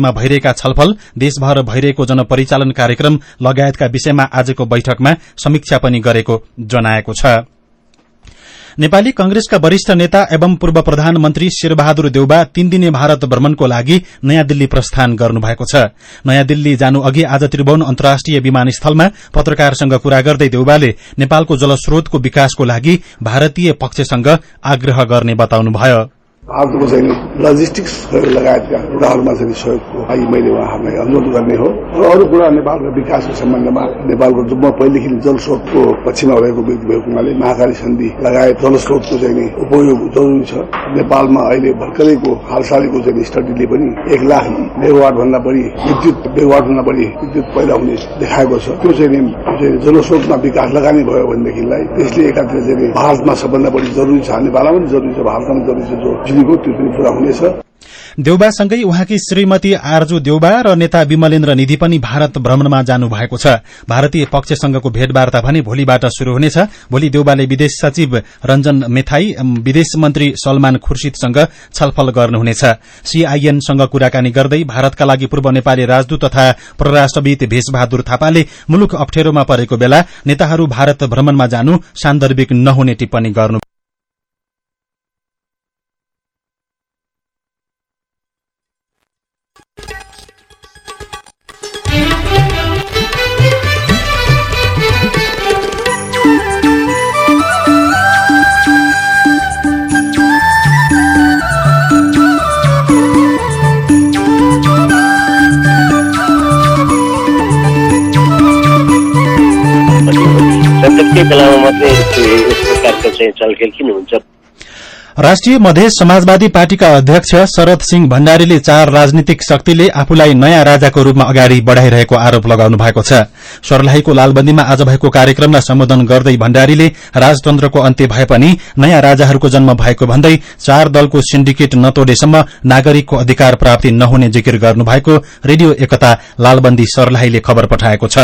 मा भइरहेका छलफल देशभर भइरहेको जनपरिचालन कार्यक्रम लगायतका विषयमा आजको बैठकमा समीक्षा पनि गरेको जनाएको छ। नेपाली कंग्रेसका वरिष्ठ नेता एवं पूर्व प्रधानमन्त्री शेरबहादुर देउबा तीन दिने भारत भ्रमणको लागि नयाँ दिल्ली प्रस्थान गर्नुभएको छ। नयाँ दिल्ली जानु अघि आज त्रिभुवन अन्तर्राष्ट्रिय विमानस्थलमा पत्रकारसँग कुरा गर्दै देउबाले नेपालको जलस्रोतको विकासको लागि भारतीय पक्षसँग आग्रह गर्ने बताउनुभयो। भारतको चाहिँ लजिस्टिक्स सहयोग लगायतका कुराहरूमा चाहिँ सहयोगको लागि मैले उहाँहरूलाई अनुरोध गर्ने हो। र अरू कुरा नेपालको विकासको सम्बन्धमा नेपालको म पहिलेदेखि जलस्रोतको पक्षमा रहेको व्यक्ति भएको हुनाले महाकाली सन्धि लगायत जलस्रोतको चाहिँ उपयोग जरुरी छ। नेपालमा अहिले भर्खरैको हालसालैको चाहिँ स्टडीले पनि एक लाख मेगावाट भन्दा बढी विद्युत मेगावाट भन्दा बढी विद्युत पैदा हुने देखाएको छ। त्यो चाहिँ जलस्रोतमा विकास लगानी भयो भनेदेखिलाई त्यसले एकातिर चाहिँ भारतमा सबभन्दा बढी जरुरी छ। नेपालमा पनि जरुरी छ भारतमा जरुरी छ। जो दिएको त्यो हुनेछ। देउबासँगै उहाँकी श्रीमती आरजु देउबा र नेता विमलेन्द्र निधि पनि भारत भ्रमणमा जानु भएको छ। भारतीय पक्षसँगको भेटवार्ता भने भोलिबाट शुरू हुनेछ। भोलि देउबाले विदेश सचिव रञ्जन मेथाई विदेश मन्त्री सलमान खुर्शीदसँग छलफल गर्नुहुनेछ। सीआईएनसँग कुराकानी गर्दै भारतका लागि पूर्व नेपाली राजदूत तथा परराष्ट्रविद भेषबहादुर थापाले मुलुक अप्ठ्यारोमा परेको बेला नेताहरू भारत भ्रमणमा जानु सान्दर्भिक नहुने टिप्पणी गर्नु त्यही बेलामा मात्रै यस प्रकारको चाहिँ चलखेल किन हुन्छ? राष्ट्रिय मधेस समाजवादी पार्टीका अध्यक्ष शरद सिंह भण्डारीले चार राजनीतिक शक्तिले आफूलाई नयाँ राजाको रूपमा अगाडि बढ़ाइरहेको आरोप लगाउनु भएको छ। सर्लाहीको लालबन्दीमा आज भएको कार्यक्रमलाई सम्बोधन गर्दै भण्डारीले राजतन्त्रको अन्त्य भए पनि नयाँ राजाहरूको जन्म भएको भन्दै चार दलको सिन्डिकेट नतोडेसम्म नागरिकको अधिकार प्राप्ति नहुने जिकिर गर्नुभएको रेडियो एकता लालबन्दी सर्लाहीले खबर पठाएको छ।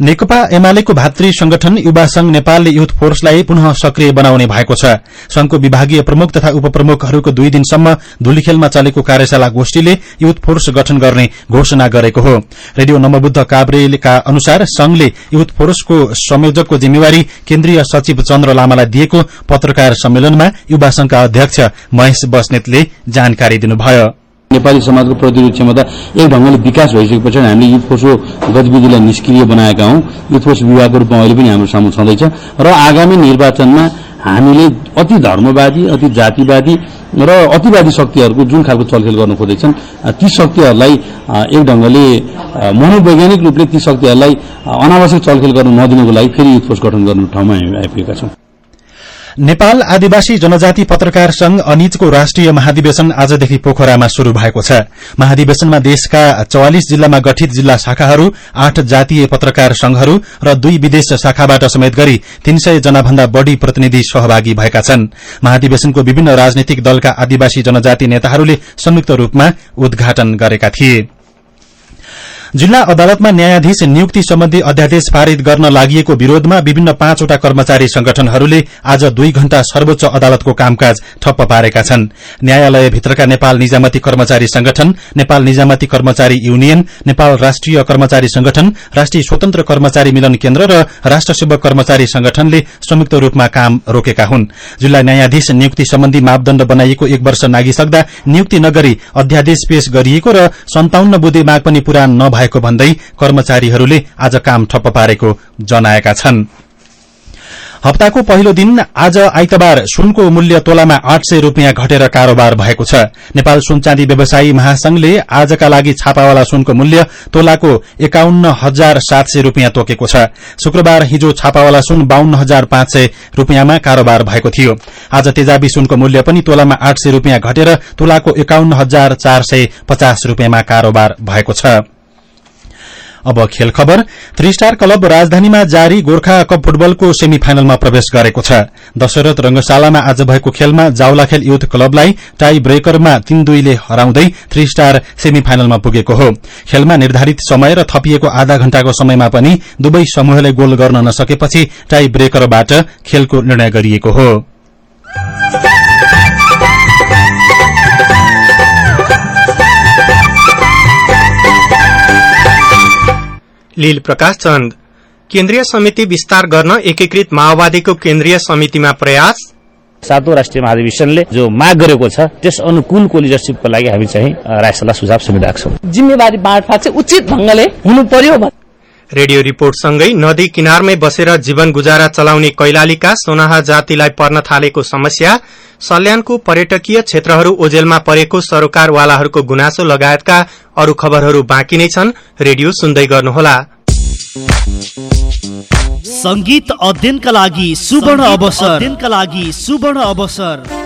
नेकपा एमालेको भातृ संगठन युवा संघ नेपालले युथ फोर्सलाई पुनः सक्रिय बनाउने भएको छ। संघको विभागीय प्रमुख तथा उपप्रमुखहरूको दुई दिनसम्म धुलीखेलमा चलेको कार्यशाला गोष्ठीले युथ फोर्स गठन गर्ने घोषणा गरेको हो। रेडियो नमबुद्ध काभ्रेका अनुसार संघले युथ फोर्सको संयोजकको जिम्मेवारी केन्द्रीय सचिव चन्द्र लामालाई दिएको पत्रकार सम्मेलनमा युवा संघका अध्यक्ष महेश बस्नेतले जानकारी दिनुभयो। नेपाली समाजको प्रतिरोध क्षमता एक ढंगले विकास भइसकेपछि हामीले युथ फोर्सको गतिविधिलाई निष्क्रिय बनाएका हौं। युथ फोर्स विभागको रूपमा अहिले पनि हाम्रो सामु छँदैछ। र आगामी निर्वाचनमा हामीले अति धर्मवादी अति जातिवादी र अतिवादी शक्तिहरूको जुन खालको चलखेल गर्न खोज्दैछन् ती शक्तिहरूलाई एक ढंगले मनोवैज्ञानिक रूपले ती शक्तिहरूलाई अनावश्यक चलखेल गर्न नदिनको लागि फेरि युथ फोर्स गठन गर्ने ठाउँमा हामी आइपुगेका छौं। नेपाल आदिवासी जनजाति पत्रकार संघ अनिजको राष्ट्रिय महाधिवेशन आजदेखि पोखरामा शुरू भएको छ। महाधिवेशनमा देशका चौवालिस जिल्लामा गठित जिल्ला शाखाहरू आठ जातीय पत्रकार संघहरू र दुई विदेश शाखाबाट समेत गरी तीन सय जनाभन्दा बढ़ी प्रतिनिधि सहभागी भएका छन्। महाधिवेशनको विभिन्न राजनैतिक दलका आदिवासी जनजाति नेताहरूले संयुक्त रूपमा उद्घाटन गरेका थिए। जिल्ला अदालतमा न्यायाधीश नियुक्ति सम्बन्धी अध्यादेश पारित गर्न लागि विरोधमा विभिन्न पाँचवटा कर्मचारी संगठनहरूले आज दुई घण्टा सर्वोच्च अदालतको कामकाज ठप्प पारेका छन्। न्यायालयभित्रका नेपाल निजामती कर्मचारी संगठन नेपाल निजामती कर्मचारी युनियन नेपाल राष्ट्रिय कर्मचारी संगठन राष्ट्रिय स्वतन्त्र कर्मचारी मिलन केन्द्र र राष्ट्र सेवक कर्मचारी संगठनले संयुक्त रूपमा काम रोकेका हुन्। जिल्ला न्यायाधीश नियुक्ति सम्बन्धी मापदण्ड बनाइएको एक वर्ष नागिसक्दा नियुक्ति नगरी अध्यादेश पेश गरिएको र सन्ताउन्न बुधे माग पनि पूरा नभए भएको भन्दै कर्मचारीहरूले आज काम ठप्प पारेको जनाएका छन्। हप्ताको पहिलो दिन आज आइतबार सुनको मूल्य तोलामा आठ सय रूपियाँ घटेर कारोबार भएको छ। नेपाल सुनचाँदी व्यवसायी महासंघले आजका लागि छापावाला सुनको मूल्य तोलाको एकाउन्न हजार सात सय रूपियाँ तोकेको छ। शुक्रबार हिजो छापावाला सुन बाहन्न हजार पाँच सय रूपियाँमा कारोबार भएको थियो। आज तेजाबी सुनको मूल्य पनि तोलामा आठ सय घटेर तोलाको एकाउन्न हजार चार सय कारोबार भएको छ। अब खेल खबर। थ्री स्टार क्लब राजधानीमा जारी गोर्खा कप फुटबलको सेमी फाइनलमा प्रवेश गरेको छ। दशरथ रंगशालामा आज भएको खेलमा जाउलाखेल युथ क्लबलाई टाई ब्रेकरमा तीन दुईले हराउँदै थ्री स्टार सेमी फाइनलमा पुगेको हो। खेलमा निर्धारित समय र थपिएको आधा घण्टाको समयमा पनि दुवै समूहले गोल गर्न नसकेपछि टाई ब्रेकरबाट खेलको निर्णय गरिएको हो। लील प्रकाश चन्द। केन्द्रीय समिति विस्तार गर्न एकीकृत माओवादीको केन्द्रीय समितिमा प्रयास। सातौं राष्ट्रिय महाधिवेशनले जो माग गरेको छ त्यस अनुकूलको लिडरसिपको लागि हामी चाहिँ सल्लाह सुझाव सुनिरहेका छौँ। जिम्मेवारी बाँडफाँड चाहिँ उचित ढंगले हुनु पर्यो रेडियो रिपोर्टसँगै नदी किनारमै बसेर जीवन गुजारा चलाउने कैलालीका सोनाहा जातिलाई पर्न थालेको समस्या सल्यानको पर्यटकीय क्षेत्रहरू ओझेलमा परेको सरोकारवालाहरूको गुनासो लगायतका अरू खबरहरू बाँकी नै छन्। रेडियो सुन्दै गर्नुहोला। संगीत अध्ययनका लागि सुवर्ण अवसर। अध्ययनका लागि सुवर्ण अवसर।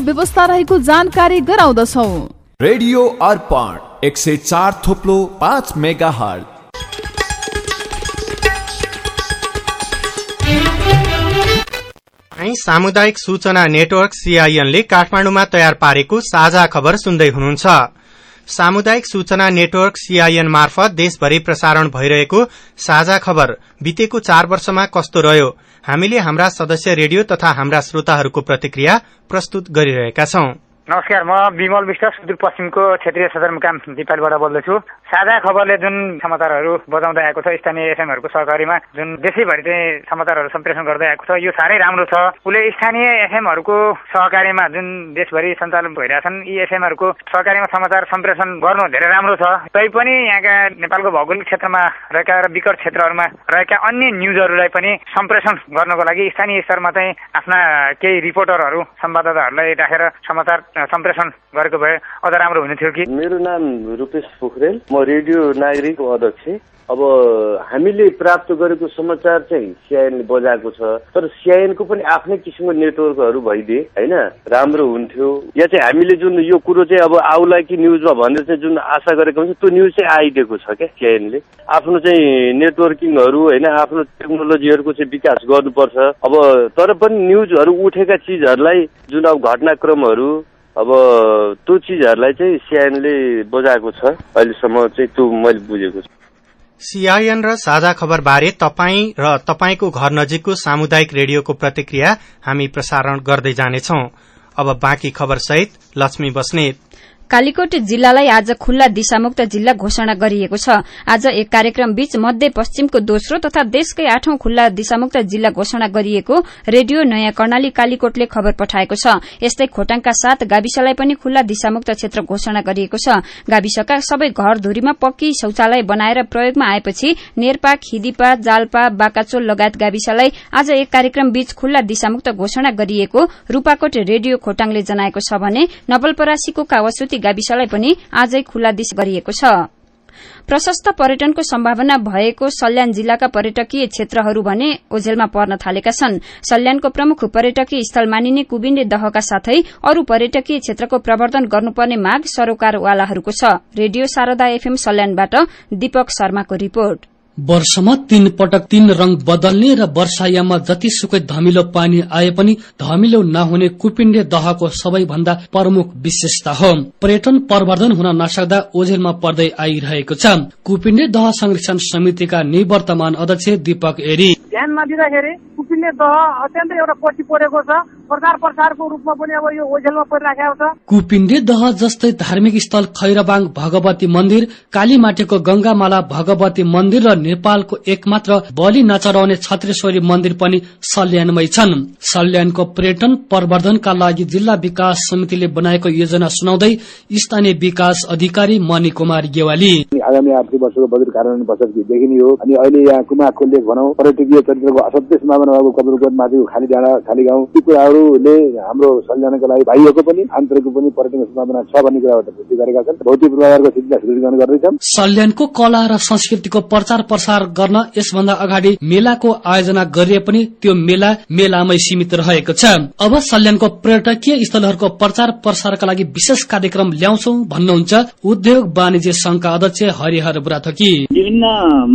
व्यवस्था रहेको जानकारी गराउँदछौ। रेडियो अर्पण एक सय चार थोप्लो पाँच मेगा हट सामुदायिक सूचना नेटवर्क सीआईएनले काठमाडौँमा तयार पारेको साझा खबर सुन्दै हुनुहुन्छ। सामुदायिक सूचना नेटवर्क सीआईएन मार्फत देशभरि प्रसारण भइरहेको साझा खबर बितेको चार वर्षमा कस्तो रह्यो हामीले हाम्रा सदस्य रेडियो तथा हाम्रा श्रोताहरूको प्रतिक्रिया प्रस्तुत गरिरहेका छौं। नमस्कार म विमल विष्ट सुदूरपश्चिमको क्षेत्रीय सदरमुकाम दिपालबाट बोल्दैछु। साझा खबरले जुन समाचारहरू बजाउँदै आएको छ स्थानीय एफएमहरूको सहकारीमा जुन देशैभरि चाहिँ समाचारहरू सम्प्रेषण गर्दै आएको छ यो साह्रै राम्रो छ। उसले स्थानीय एफएमहरूको सहकारीमा जुन देशभरि सञ्चालन भइरहेछन् यी एफएमहरूको सहकारीमा समाचार सम्प्रेषण गर्नु धेरै राम्रो छ। तैपनि यहाँका नेपालको भौगोलिक क्षेत्रमा रहेका र विकट क्षेत्रहरूमा रहेका अन्य न्युजहरूलाई पनि सम्प्रेषण गर्नको लागि स्थानीय स्तरमा चाहिँ आफ्ना केही रिपोर्टरहरू संवाददाताहरूलाई राखेर समाचार सम्प्रेषण गरेको भए अझ राम्रो हुने थियो कि? मेरो नाम रूपेश पोखरेल। म रेडियो नागरिक अध्यक्ष। अब हामीले प्राप्त गरेको समाचार चाहिँ सिआइएनले बजाएको छ। तर सिआइएनको पनि आफ्नै किसिमको नेटवर्कहरू भइदिए होइन? राम्रो हुन्थ्यो। या चाहिँ हामीले जुन यो कुरो चाहिँ अब आउला कि न्युजमा भनेर चाहिँ जुन आशा गरेको हुन्छ त्यो न्युज चाहिँ आइदिएको छ क्या सिआइएनले आफ्नो चाहिँ नेटवर्किङहरू होइन? आफ्नो टेक्नोलोजीहरूको चाहिँ विकास गर्नुपर्छ। अब तर पनि न्युजहरू उठेका चिजहरूलाई जुन अब घटनाक्रमहरू अब त्यो चिजहरूलाई चाहिँ सिआइएनले बजाएको छ। अहिलेसम्म चाहिँ त्यो मैले बुझेको छु। सीआईएन र साझा खबर बारे तपाई र तपाईको घर नजिकको सामुदायिक रेडियोको प्रतिक्रिया हामी प्रसारण गर्दै जानेछौ। कालीकोट जिल्लालाई आज खुल्ला दिशामुक्त जिल्ला घोषणा गरिएको छ। आज एक कार्यक्रम बीच मध्य पश्चिमको दोस्रो तथा देशकै आठौं खुल्ला दिशामुक्त जिल्ला घोषणा गरिएको रेडियो नयाँ कर्णाली कालीकोटले खबर पठाएको छ। यस्तै खोटाङका साथ गाविसलाई पनि खुल्ला दिशामुक्त क्षेत्र घोषणा गरिएको छ। गाविसका सबै घर धुरीमा पक्की शौचालय बनाएर प्रयोगमा आएपछि नेरपा खिदिपा जालपा बाकाचोल लगायत गाविसलाई आज एक कार्यक्रम बीच खुल्ला दिशामुक्त घोषणा गरिएको रूपाकोट रेडियो खोटाङले जनाएको छ भने नवलपरासीको कावासुती गाविसलाई पनि आजै खुल्ला दिश गरिएको छ। प्रशस्त पर्यटनको सम्भावना भएको सल्यान जिल्लाका पर्यटकीय क्षेत्रहरू भने ओझेलमा पर्न थालेका छन्। सल्यानको प्रमुख पर्यटकीय स्थल मानिने कुविन्डे दहका साथै अरू पर्यटकीय क्षेत्रको प्रवर्धन गर्नुपर्ने माग सरोकारवालाहरूको छ। रेडियो शारदा एफएम सल्यानबाट दीपक शर्माको रिपोर्ट। वर्षमा तीन पटक तीन रंग बदल्ने र वर्षायाममा जतिसुकै धमिलो पानी आए पनि धमिलो नहुने कुपिण्डे दहको सबैभन्दा प्रमुख विशेषता हो। पर्यटन प्रवर्धन हुन नसक्दा ओझेलमा पर्दै आइरहेको छ। कुपिण्डे दह संरक्षण समितिका निवर्तमान अध्यक्ष दीपक एरी। ध्यान नदिँदाखेरि कुपिण्डे दह अत्यन्तै एउटा पछि परेको छ। प्रचार प्रसारको रूपमा पनि अब यो ओझेलमा परिराखेको छ। कुपिण्डे दह जस्तै धार्मिक स्थल खैरबाङ भगवती मन्दिर कालीमाटीको गंगामाला भगवती मन्दिर र नेपालको एकमात्र बलि नचराउने छत्रेश्वरी मन्दिर पनि सल्यानमै छन्। सल्यानको पर्यटन प्रवर्धनका लागि जिल्ला विकास समितिले बनाएको योजना सुनाउँदै स्थानीय विकास अधिकारी मणि कुमार गेवाली आगामी आर्थिक वर्षको बजेट कार्यान्वयन पश्चात देखिने हो? अनि अहिले यहाँ कुमाको लेख भनौँ पर्यटकीय चरित्रको असाध्यै सम्भावना भएको कपिलकोट माथिको खाली डाँडा खाली गाउँ ती कुराहरूले हाम्रो सल्यानको लागि बाहिरको पनि आन्तरिकको पनि पर्यटनको सम्भावना छ भन्ने कुराबाट पुष्टि गरेका छन्। भौतिक पूर्वाधारको सुदृढीकरण गर्दैछन्। सल्यानको कला र संस्कृतिको प्रचार प्रसार गर्न यसभन्दा अगाडि मेलाको आयोजना गरिए पनि त्यो मेला मेलामै सीमित रहेको छ। अब सल्यानको पर्यटकीय स्थलहरूको प्रचार प्रसारका लागि विशेष कार्यक्रम ल्याउँछौ भन्नुहुन्छ उद्योग वाणिज्य संघका अध्यक्ष हरिहर बुराथकी। विभिन्न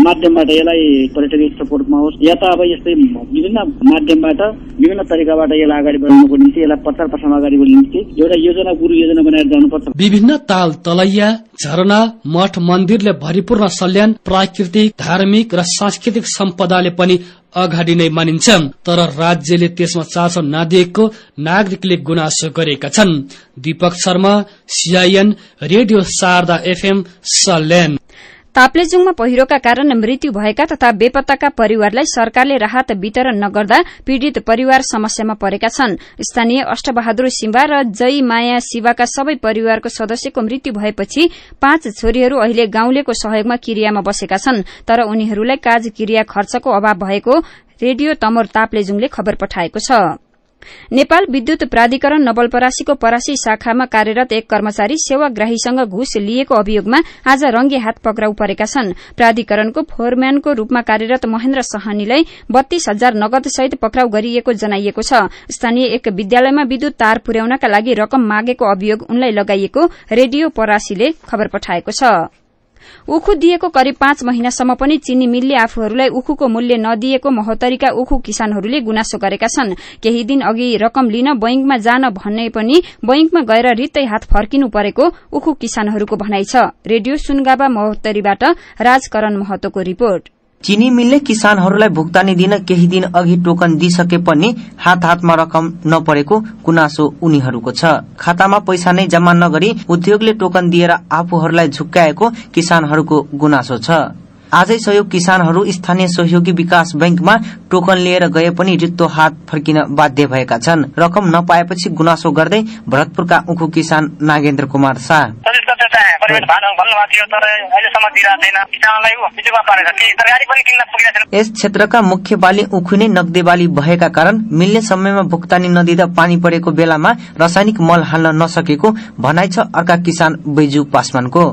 माध्यमबाट यसलाई पर्यटकीय सपोर्टमा होस् या त अब यस्तै विभिन्न माध्यमबाट विभिन्न तरिकाबाट यसलाई अगाडि बढाउनुको निम्ति यसलाई प्रचार प्रसार अगाडि बढ्ने निम्ति एउटा योजना गुरु योजना बनाएर जानुपर्छ। विभिन्न ताल तलैया झरना मठ मन्दिरले भरिपूर्ण सल्यान प्राकृतिक धार्मिक र सांस्कृतिक सम्पदाले पनि अगाडि नै मानिन्छ तर राज्यले त्यसमा चासो नदिएको नागरिकले गुनासो गरेका छन्। Deepak Sharma CIN radio Sharada FM Salyan ताप्लेजुङमा पहिरोका कारण मृत्यु भएका तथा बेपत्ताका परिवारलाई सरकारले राहत वितरण नगर्दा पीड़ित परिवार समस्यामा परेका छन्। स्थानीय अष्टबहादुर सिम्बा र जय माया शिवाका सबै परिवारको सदस्यको मृत्यु भएपछि पाँच छोरीहरू अहिले गाउँलेको सहयोगमा किरियामा बसेका छन् तर उनीहरूलाई काज किरिया खर्चको अभाव भएको रेडियो तमोर ताप्लेजुङले खबर पठाएको छ। नेपाल विद्युत प्राधिकरण नवलपरासीको परासी शाखामा कार्यरत एक कर्मचारी सेवाग्राहीसँग घुस लिएको अभियोगमा आज रंगे हात पक्राउ परेका छन्। प्राधिकरणको फोरम्यानको रूपमा कार्यरत महेन्द्र सहनीलाई बत्तीस हजार नगद सहित पक्राउ गरिएको जनाइएको छ। स्थानीय एक विद्यालयमा विद्युत तार पुर्याउनका लागि रकम मागेको अभियोग उनलाई लगाइएको रेडियो परासीले खबर पठाएको छ। उखु दिएको करिब पाँच महिनासम्म पनि चिनी मिलले आफूहरूलाई उखुको मूल्य नदिएको महोत्तरीका उखु किसानहरूले गुनासो गरेका छन्। केही दिन अघि रकम लिन बैंकमा जान भन्ने पनि बैंकमा गएर रित्तै हात फर्किनु परेको उखु किसानहरूको भनाइ छ। रेडियो सुनगाबा महोत्तरीबाट राजकरण महतोको रिपोर्ट। चिनी मिलले किसानहरूलाई भुक्तानी दिन केही दिन अघि टोकन दिइसके पनि हात हातमा रकम नपरेको गुनासो उनीहरूको छ। खातामा पैसा नै जम्मा नगरी उद्योगले टोकन दिएर आफूहरूलाई झुक्काएको किसानहरूको गुनासो छ। आजै सहयोग किसानहरू स्थानीय सहयोगी विकास बैंकमा टोकन लिएर गए पनि रित्तो हात फर्किन बाध्य भएका छन्। रकम नपाएपछि गुनासो गर्दै भरतपुरका उखु किसान नागेन्द्र कुमार शाह। यस क्षेत्रका मुख्य बाली उखु नै नगदे बाली भएका कारण मिल्ने समयमा भुक्तानी नदिँदा पानी परेको बेलामा रासायनिक मल हाल्न नसकेको भनाइ छ अर्का किसान बैजू पासवानको।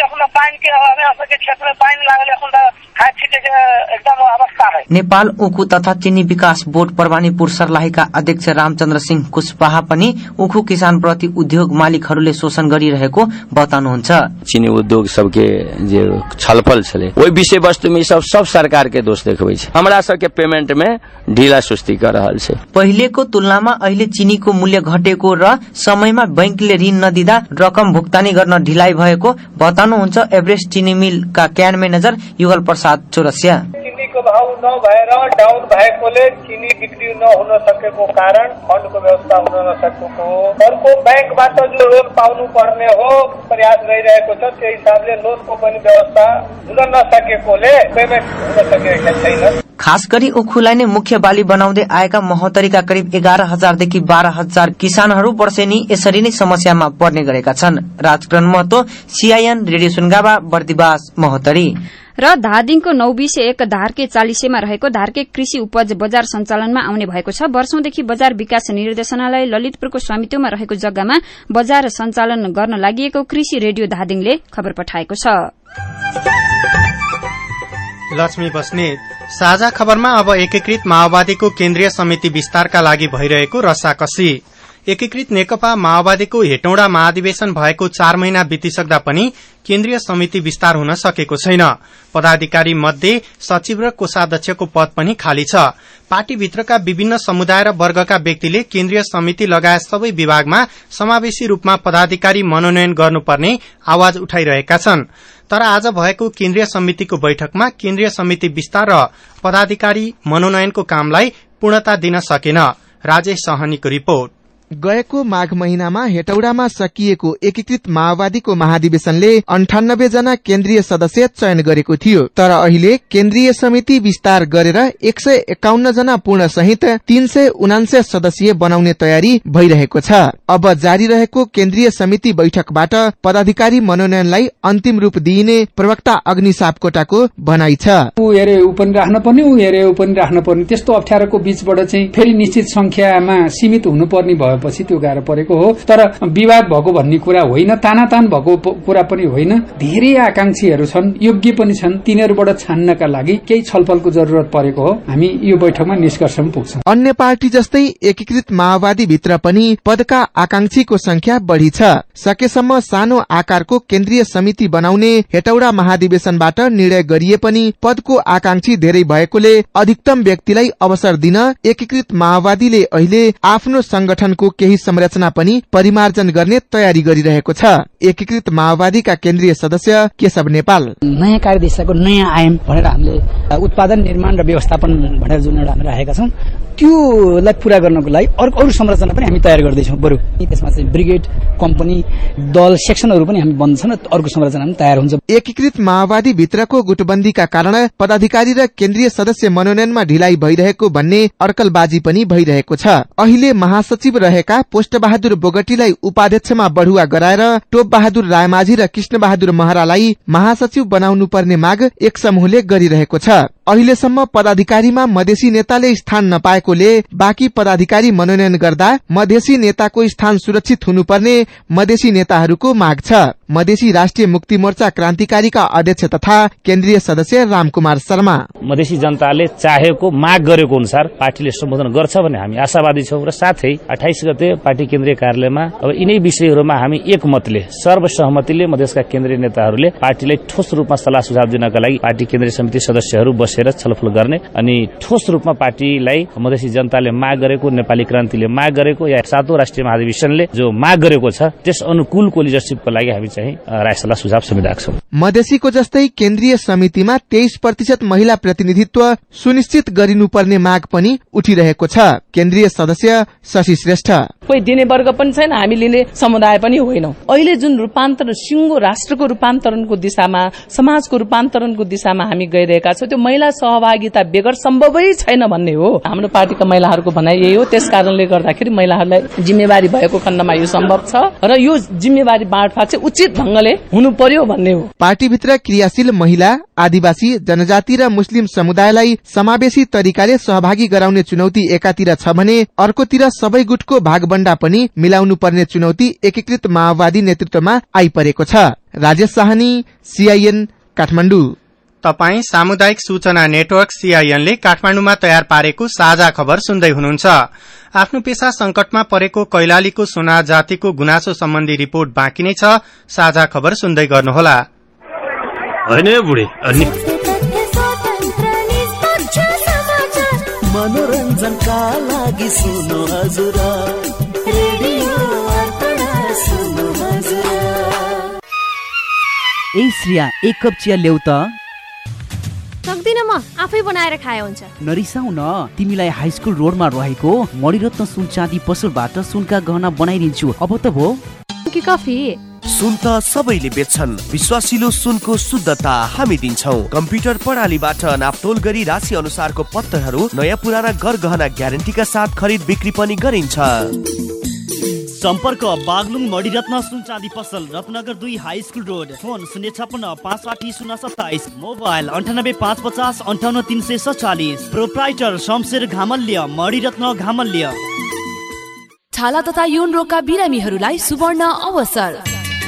पानीको असके क्षेत्रमा पानी नेपाल उखु तथा चिनी विकास बोर्ड परवानीपुर सर्लाहीका अध्यक्ष रामचन्द्र सिंह कुशवाहा पनि उखु किसान प्रति उद्योग मालिकहरूले शोषण गरिरहेको बताउनुहुन्छ। चीनी उद्योग सबके जे छलफल छलै ओहि विषय वस्तु में सब सब सरकार के दोष देखबै छै। हमरा सबके पेमेंट में ढिला सुस्ती कर रहल छै। पहिलेको तुलनामा अहिले चिनीको मूल्य घटेको र समयमा बैंकले ऋण नदिँदा रकम भुक्तानी गर्न ढिलाइ भएको बताउनुहुन्छ एभरेस्ट चिनी मिलका क्यान म्यानेजर युगल प्रसाद चौरसिया। चिनीको भाउ नभएर डाउन भएकोले चिनी बिक्री नहुन सकेको कारण फन्डको व्यवस्था हुन नसकेको हो। अर्को ब्याङ्कबाट जो लोन पाउनु पर्ने हो प्रयास गरिरहेको छ त्यो हिसाबले लोनको पनि व्यवस्था हुन नसकेकोले पेमेन्ट हुन सकेका छैन। खास गरी उखुलाई नै मुख्य बाली बनाउँदै आएका महोत्तरीका करिब एघार हजारदेखि बाह्र हजार किसानहरू वर्षेनी यसरी नै समस्यामा पर्ने गरेका छन्। Rajkaran Mahato CIN radio Sungava Bardibas Mahottari. र धादिङको नौबिसे एक धारके चालिसेमा रहेको धारके कृषि उपज बजार सञ्चालनमा आउने भएको छ। वर्षौंदेखि बजार विकास निर्देशनालय ललितपुरको स्वामित्वमा रहेको जग्गामा बजार सञ्चालन गर्न लागि कृषि रेडियो धादिङले खबर पठाएको छ। लक्ष्मी बस्नेत साझा खबरमा अब एकीकृत माओवादीको केन्द्रीय समिति विस्तारका लागि भइरहेको रसाकसी। एकीकृत नेकपा माओवादीको हेटौँडा महाधिवेशन भएको चार महिना बितिसक्दा पनि केन्द्रीय समिति विस्तार हुन सकेको छैन। पदाधिकारी मध्ये सचिव र कोषाध्यक्षको पद पनि खाली छ। पार्टीभित्रका विभिन्न समुदाय र वर्गका व्यक्तिले केन्द्रीय समिति लगायत सबै विभागमा समावेशी रूपमा पदाधिकारी मनोनयन गर्नुपर्ने आवाज उठाइरहेका छन्। तर आज भएको केन्द्रीय समितिको बैठकमा केन्द्रीय समिति विस्तार र पदाधिकारी मनोनयनको कामलाई पूर्णता दिन सकेन। राजेश सहनीको रिपोर्ट। गएको माघ महिनामा हेटौडामा सकिएको एकीकृत माओवादीको महाधिवेशनले अन्ठानब्बे जना केन्द्रीय सदस्य चयन गरेको थियो। तर अहिले केन्द्रीय समिति विस्तार गरेर एक सय एकाउन्न जना पूर्ण सहित तीन सय उनान्सय सदस्यीय बनाउने तयारी भइरहेको छ। अब जारी रहेको केन्द्रीय समिति बैठकबाट पदाधिकारी मनोनयनलाई अन्तिम रूप दिइने प्रवक्ता अग्नि सापकोटाको भनाइ छ। त्यस्तो अप्ठ्यारोको बीचबाट चाहिँ फेरि निश्चित संख्यामा सीमित हुनुपर्ने भयो। भएपछि त्यो गाह्रो परेको हो। तर विवाद भएको भन्ने कुरा होइन तानातान भएको कुरा पनि होइन। धेरै आकांक्षीहरू छन् योग्य पनि छन्। तिनीहरूबाट छान्नका लागि केही छलफलको जरुरत परेको हो। हामी यो बैठकमा निष्कर्षमा पुग्छौं। अन्य पार्टी जस्तै एकीकृत माओवादी भित्र पनि पदका आकांक्षीको संख्या बढ़ी छ। सकेसम्म सानो आकारको केन्द्रीय समिति बनाउने हेटौडा महाधिवेशनबाट निर्णय गरिए पनि पदको आकांक्षी धेरै भएकोले अधिकतम व्यक्तिलाई अवसर दिन एकीकृत माओवादीले अहिले आफ्नो संगठनको केही संरचना पनि परिमार्जन गर्ने तयारी गरिरहेको छ। एकीकृत माओवादीका केन्द्रीय सदस्य केशव नेपाल। नयाँ कार्यदिशाको नयाँ आयाम भनेर हामीले उत्पादन निर्माण र व्यवस्थापन भनेर जुन एउटा हामी राखेका छौँ त्योलाई पूरा गर्नको लागि अर्को अरू संरचना पनि हामी तयार गर्दैछौँ। बरु त्यसमा चाहिँ ब्रिगेड कम्पनी दल सेक्सनहरू पनि हामी बन्छन् अर्को संरचना पनि तयार हुन्छ। एकीकृत माओवादी भित्रको गुटबन्दीका कारण पदाधिकारी र केन्द्रीय सदस्य मनोनयनमा ढिलाइ भइरहेको भन्ने अड्कलबाजी पनि भइरहेको छ। अहिले महासचिव रहेका पोष्ट बहादुर बोगटीलाई उपाध्यक्षमा बढ़ुवा गराएर टोप बहादुर रायमाझी र कृष्ण बहादुर महरालाई महासचिव बनाउनु पर्ने माग एक समूहले गरिरहेको छ। अहिलेसम्म पदाधिकारीमा मधेसी नेताले स्थान नपाएकोले बाँकी पदाधिकारी मनोनयन गर्दा मधेसी नेताको स्थान सुरक्षित हुनुपर्ने मधेसी नेताहरूको माग छ। मधेसी राष्ट्रिय मुक्ति मोर्चा क्रान्तिकारीका अध्यक्ष तथा केन्द्रीय सदस्य रामकुमार शर्मा। मधेसी जनताले चाहेको माग गरेको अनुसार पार्टीले सम्बोधन गर्छ भन्ने हामी आशावादी छौँ र साथै अठाइस गते पार्टी केन्द्रीय कार्यालयमा अब यिनै विषयहरूमा हामी एकमतले सर्वसहमतिले मधेसका केन्द्रीय नेताहरूले पार्टीलाई ठोस रूपमा सल्लाह सुझाव दिनका लागि पार्टी केन्द्रीय समिति सदस्यहरू बसेर छलफल गर्ने अनि ठोस रूपमा पार्टीलाई मधेसी जनताले माग गरेको नेपाली क्रान्तिले माग गरेको या सातौं राष्ट्रिय महाधिवेशनले जो माग गरेको छ त्यस अनुकूलको लिडरसिपको लागि हामी चाहिँ राय सल्लाह सुझाव समिति छौँ मधेसीको जस्तै केन्द्रीय समितिमा तेइस प्रतिशत महिला प्रतिनिधित्व सुनिश्चित गरिनुपर्ने माग पनि उठिरहेको छ। केन्द्रीय सदस्य शशि श्रेष्ठ। कोही दिने वर्ग पनि छैन हामी लिने समुदाय पनि होइनौ। अहिले जुन रूपान्तरण सिंगो राष्ट्रको रूपान्तरणको दिशामा समाजको रूपान्तरणको दिशामा हामी गइरहेका छौँ त्यो महिला सहभागिता बेगर सम्भवै छैन भन्ने हो। हाम्रो पार्टीका महिलाहरूको भनाइ यही हो। त्यस कारणले गर्दाखेरि महिलाहरूलाई जिम्मेवारी भएको खण्डमा यो सम्भव छ र यो जिम्मेवारी बाँडफाँड चाहिँ उचित ढंगले हुनु पर्यो भन्ने हो। पार्टीभित्र क्रियाशील महिला आदिवासी जनजाति र मुस्लिम समुदायलाई समावेशी तरिकाले सहभागी गराउने चुनौती एकातिर छ भने अर्कोतिर सबै गुटको भागबण्डा पनि मिलाउनु पर्ने चुनौती एकीकृत माओवादी नेतृत्वमा आइपरेको छ। राजेश साहनी सीआईएन काठमाडौँ। तपाई सामुदायिक सूचना नेटवर्क सीआईएनले काठमाण्डुमा तयार पारेको साझा खबर सुन्दै हुनुहुन्छ। आफ्नो पेसा संकटमा परेको कैलालीको सोना जातिको गुनासो सम्बन्धी रिपोर्ट बाँकी नै छ। साझा खबर सुन्दै गर्नुहोला। मनोरञ्जनका लागि सुन्नु हजुर। ए श्रिया एक कप चिया ल्याउ त। सक्दिन म आफै बनाएर खाए हुन्छ। नरिसाउ न तिमीलाई हाई स्कुल रोडमा रहेको मणिरत्न सुन चाँदी पसलबाट सुनका गहना बनाइदिन्छु। अब त भो। कि कफी? सुन त सबैले बेच्छन्। विश्वासिलो सुनको शुद्धता हामी दिन्छौ। कम्प्युटर प्रणालीबाट नापतोल गरी राशि अनुसारको पत्तरहरू नयाँ पुराना गर गहना ग्यारेन्टीका साथ खरिद बिक्री पनि गरिन्छ। सम्पर्क बागलुङ मणिरत्न सुन चाँदी पसल रत्नगर दुई हाई स्कुल रोड। फोन शून्य छपन्न पाँच साठी शून्य सत्ताइस। मोबाइल अन्ठानब्बे पाँच पचास अन्ठाउन्न तिन सय सत्तालिस प्रोप्राइटर शमशेर घामल्य मणिरत्न घामल्य। छाला तथा यौन रोगका बिरामीहरूलाई सुवर्ण अवसर।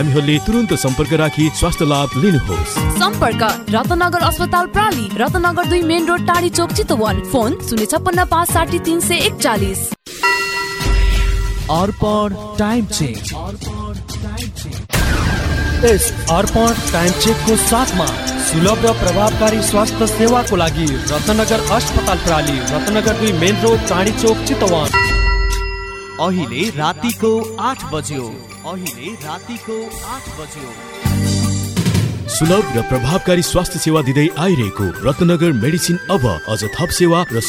बिरामीहरूले तुरन्त सम्पर्क राखी स्वास्थ्य लाभ लिनुहोस्। सम्पर्क रत्नगर अस्पताल प्राली रत्नगर दुई मेन रोड टाढी चोक चितवन। फोन शून्य छप्पन्न पाँच साठी तिन सय एकचालिस। अर्पण टाइम चेक यस अर्पण टाइम चेकको साथमा सुलभ र प्रभावकारी स्वास्थ्य सेवाको लागि रत्नगर अस्पताल प्राली रत्नगर दुई मेन रोड चाँडी चोक चितवन। अहिले रातिको आठ बज्यो। अहिले रातिको आठ बज्यो। सुलभ र प्रभावकारी स्वास्थ्य सेवा दिँदै आइरहेको रत्नगर मेडिसिन अब अझ थप सेवा र